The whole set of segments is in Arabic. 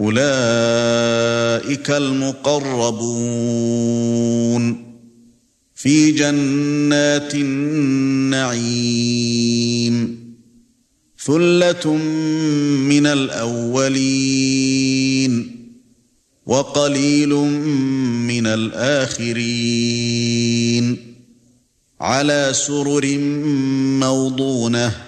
أولئك المقربون في جنات النعيم ثُلَّةٌ مِنَ الْأَوَّلِينَ وَقَلِيلٌ مِنَ الْآخِرِينَ عَلَى سُرُرٍ مَّوْضُونَةٍ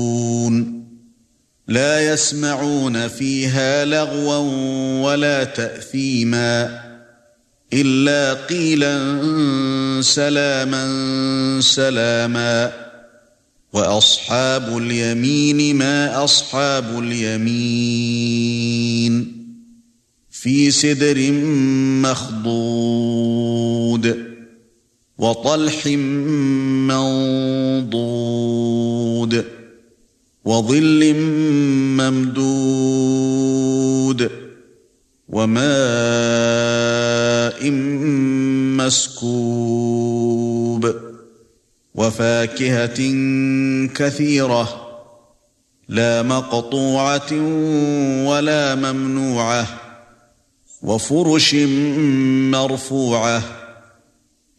لا يسمعون فيها لغوا ولا تأثيما إلا قيلا سلاما سلاما وأصحاب اليمين ما أصحاب اليمين في سدر مخضود وطلح منضود وظل ممدود وماء مسكوب وفاكهة كثيرة لا مقطوعة ولا ممنوعة وفرش مرفوعة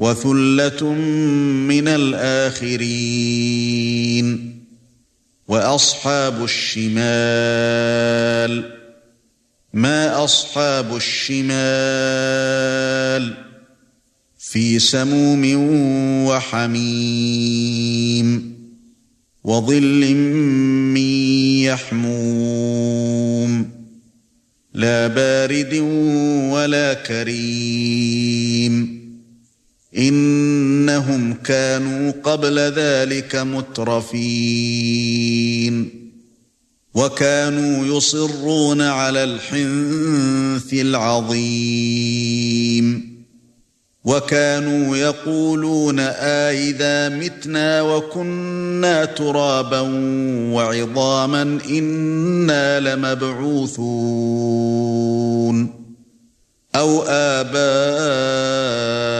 وثلة من الآخرين وأصحاب الشمال ما أصحاب الشمال في سموم وحميم وظل من يحموم لا بارد ولا كريم إنهم كانوا قبل ذلك مترفين. وكانوا يصرون على الحنث العظيم. وَكَانُوا يَقُولُونَ أَإِذَا مِتْنَا وَكُنَّا تُرَابًا وَعِظَامًا إِنَّا لَمَبْعُوثُونَ. أَوْ آبَاؤُنَا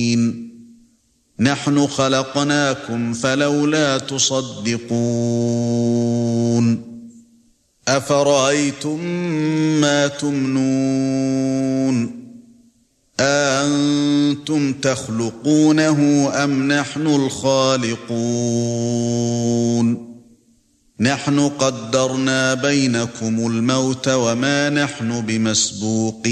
نحن خلقناكم فلولا تصدقون أفرأيتم ما تمنون أَأَنتُمْ تَخْلُقُونَهُ أَمْ نَحْنُ الْخَالِقُونَ نَحْنُ قَدَّرْنَا بَيْنَكُمُ الْمَوْتَ وَمَا نَحْنُ بِمَسْبُوقِينَ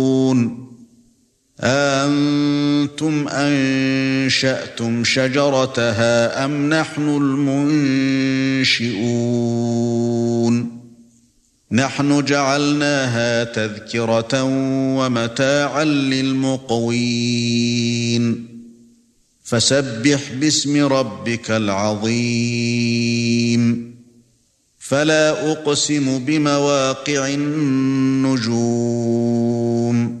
أَأَنتُمْ أَنشَأْتُمْ شَجَرَتَهَا أَمْ نَحْنُ الْمُنشِئُونَ؟ نَحْنُ جَعَلْنَاهَا تَذْكِرَةً وَمَتَاعًا لِلْمُقْوِينَ. فَسَبِّحْ بِاسْمِ رَبِّكَ الْعَظِيمِ. فَلَا أُقْسِمُ بِمَوَاقِعِ النُّجُومِ.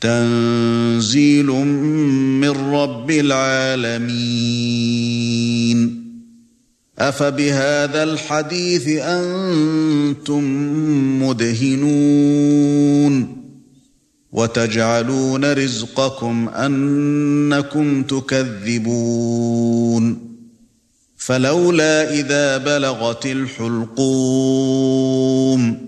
تَنزِيلٌ مِّن رَّبِّ الْعَالَمِينَ. أَفَبِهَذَا الْحَدِيثِ أَنتُم مُّدْهِنُونَ. وَتَجْعَلُونَ رِزْقَكُمْ أَنَّكُمْ تُكَذِّبُونَ. فَلَوْلَا إِذَا بَلَغَتِ الْحُلْقُومَ.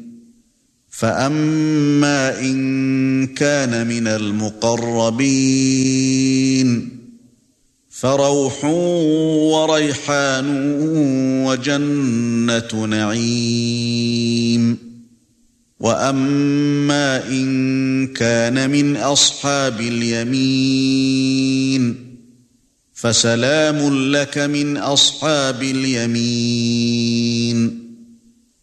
فَأَمَّا إِن كَانَ مِنَ الْمُقَرَّبِينَ فَرَوْحٌ وَرَيْحَانٌ وَجَنَّةُ نَعِيمٍ وَأَمَّا إِن كَانَ مِنْ أَصْحَابِ الْيَمِينِ فَسَلَامٌ لَكَ مِنْ أَصْحَابِ الْيَمِينِ